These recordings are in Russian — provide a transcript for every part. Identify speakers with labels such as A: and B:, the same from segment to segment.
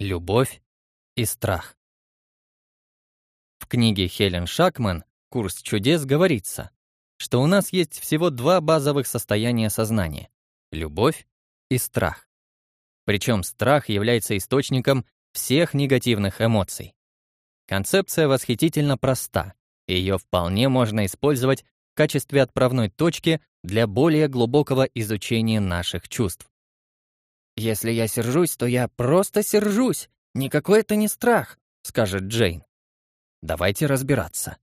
A: любовь и страх. В книге Хелен Шакман «Курс чудес» говорится, что у нас есть всего два базовых состояния сознания — любовь и страх. Причем страх является источником всех негативных эмоций. Концепция восхитительно проста, и ее вполне можно использовать в качестве отправной точки для более глубокого изучения наших чувств.
B: «Если я сержусь, то я просто сержусь. Никакой это не страх», — скажет Джейн.
A: Давайте разбираться.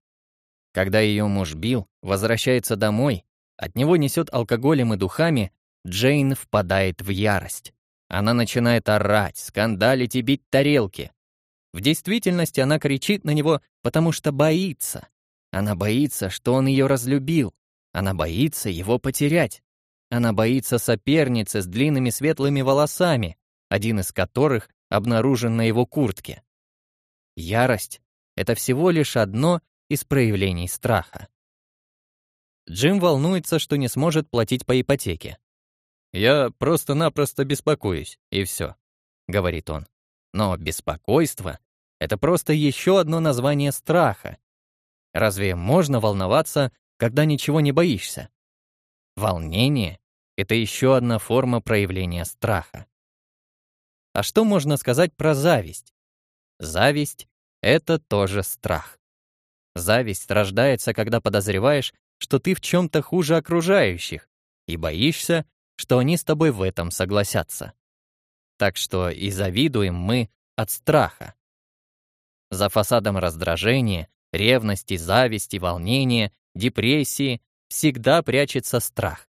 A: Когда ее муж Билл возвращается домой, от него несет алкоголем и духами, Джейн впадает в ярость. Она начинает орать, скандалить и бить тарелки. В действительности она кричит на него, потому что боится. Она боится, что он ее разлюбил. Она боится его потерять. Она боится соперницы с длинными светлыми волосами, один из которых обнаружен на его куртке. Ярость — это всего лишь одно из проявлений страха. Джим волнуется, что не сможет платить по ипотеке. «Я просто-напросто беспокоюсь, и все», — говорит он. Но беспокойство — это просто еще одно название страха. Разве можно волноваться, когда ничего не боишься? Волнение — это еще одна форма проявления страха. А что можно сказать про зависть? Зависть — это тоже страх. Зависть рождается, когда подозреваешь, что ты в чем-то хуже окружающих, и боишься, что они с тобой в этом согласятся. Так что и завидуем мы от страха. За фасадом раздражения, ревности, зависти, волнения, депрессии всегда прячется страх.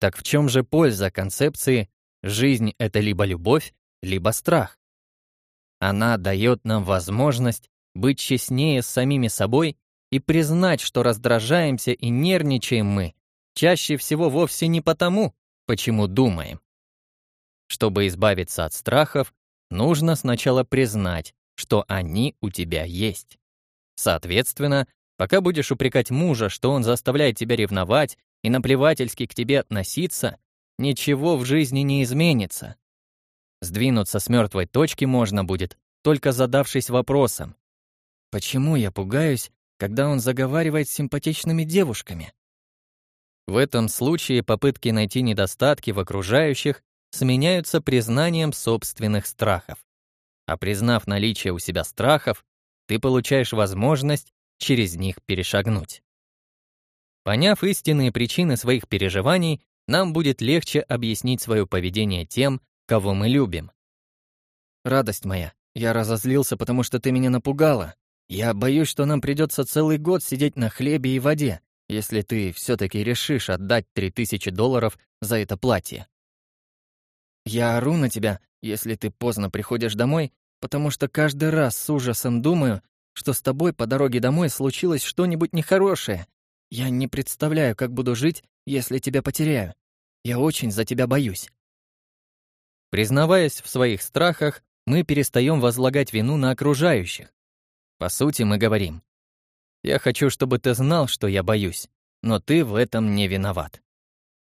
A: Так в чем же польза концепции «жизнь — это либо любовь, либо страх»? Она дает нам возможность быть честнее с самими собой и признать, что раздражаемся и нервничаем мы чаще всего вовсе не потому, почему думаем. Чтобы избавиться от страхов, нужно сначала признать, что они у тебя есть. Соответственно, пока будешь упрекать мужа, что он заставляет тебя ревновать и наплевательски к тебе относиться, ничего в жизни не изменится. Сдвинуться с мертвой точки можно будет, только задавшись вопросом, почему я пугаюсь, когда он заговаривает с симпатичными девушками? В этом случае попытки найти недостатки в окружающих сменяются признанием собственных страхов. А признав наличие у себя страхов, ты получаешь возможность через них перешагнуть. Поняв истинные причины своих переживаний, нам будет легче объяснить свое поведение тем, кого мы любим.
B: «Радость моя, я разозлился, потому что ты меня напугала. Я боюсь, что нам придется целый год сидеть на хлебе и воде, если ты все таки решишь отдать 3000 долларов за это платье. Я ору на тебя, если ты поздно приходишь домой, потому что каждый раз с ужасом думаю, что с тобой по дороге домой случилось что-нибудь нехорошее. Я не представляю, как буду жить, если тебя потеряю. Я очень за тебя боюсь».
A: Признаваясь в своих страхах, мы перестаем возлагать вину на окружающих. По сути, мы говорим, «Я хочу, чтобы ты знал, что я боюсь, но ты в этом не виноват».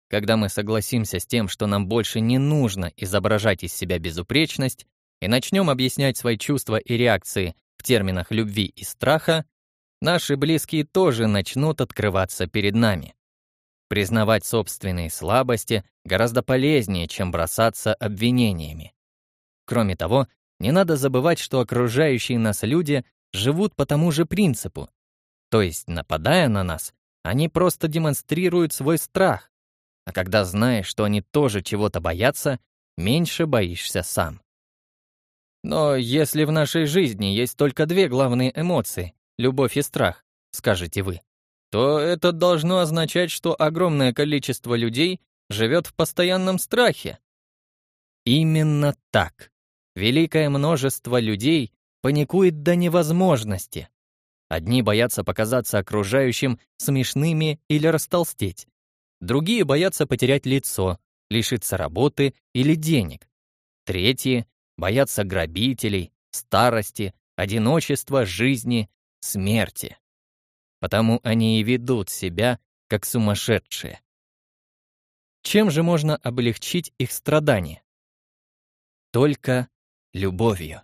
A: Когда мы согласимся с тем, что нам больше не нужно изображать из себя безупречность, и начнем объяснять свои чувства и реакции в терминах любви и страха, наши близкие тоже начнут открываться перед нами. Признавать собственные слабости гораздо полезнее, чем бросаться обвинениями. Кроме того, не надо забывать, что окружающие нас люди живут по тому же принципу. То есть, нападая на нас, они просто демонстрируют свой страх. А когда знаешь, что они тоже чего-то боятся, меньше боишься сам. Но если в нашей жизни есть только две главные эмоции — любовь и страх, скажете вы, то это должно означать, что огромное количество людей живет в постоянном страхе. Именно так. Великое множество людей паникует до невозможности. Одни боятся показаться окружающим смешными или растолстеть. Другие боятся потерять лицо, лишиться работы или денег. Третьи боятся грабителей, старости, одиночества, жизни, смерти. Потому они и ведут себя как сумасшедшие. Чем же можно облегчить их страдания? Только любовью.